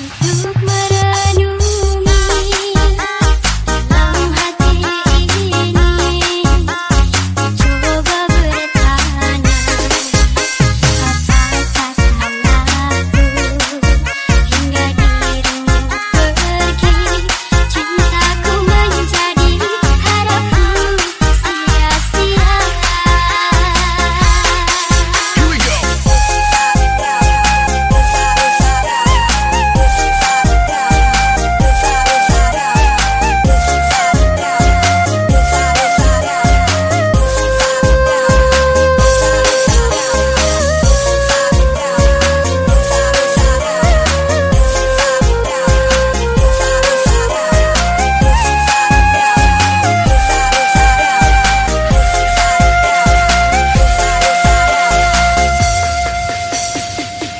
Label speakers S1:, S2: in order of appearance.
S1: you.